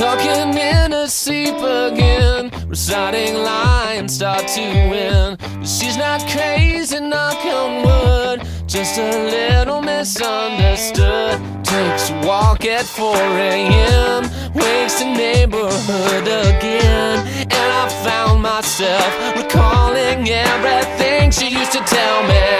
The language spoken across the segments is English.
Tucking in a sleep again, reciting lines start to win. She's not crazy, knock on wood, just a little misunderstood. Takes a walk at 4 a.m., wakes the neighborhood again, and I found myself recalling everything she used to tell me.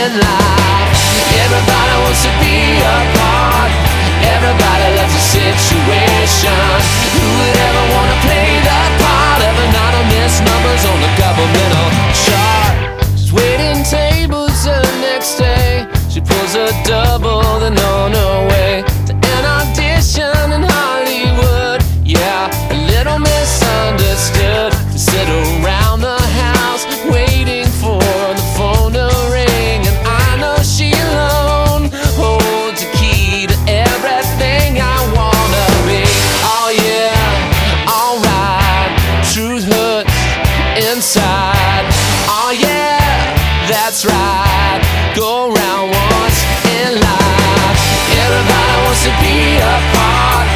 In life. Everybody wants to be a part. Everybody loves a situation. Who would ever wanna play the part of anonymous numbers on the governmental chart? She's waiting tables the next day. She pulls a double, then that's right. Go around once in life. Everybody wants to be a part.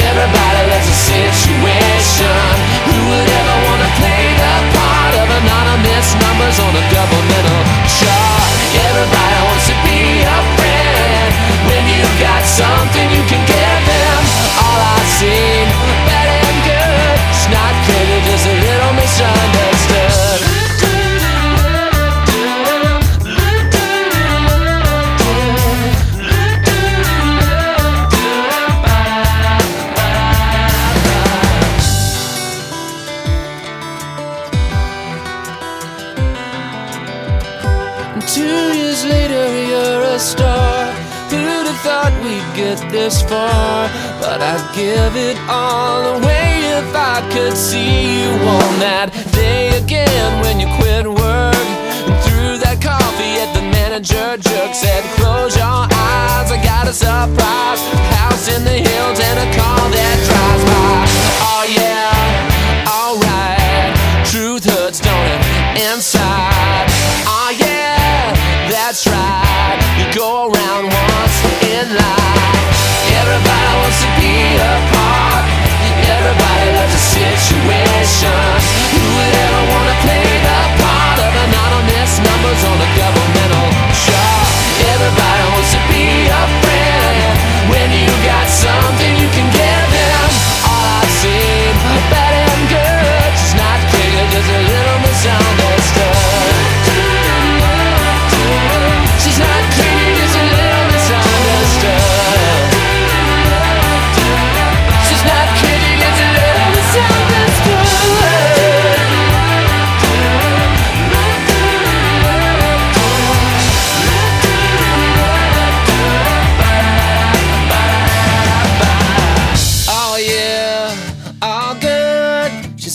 Everybody loves a situation. Who would ever wanna play the part of anonymous numbers on a governmental star. Who'd have thought we'd get this far? But I'd give it all away if I could see you on that day again when you quit work. And threw that coffee at the manager jerk, said, Close your eyes, I got a surprise. House in the hills and a car go around once in life.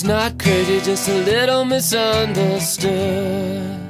Not crazy, just a little misunderstood.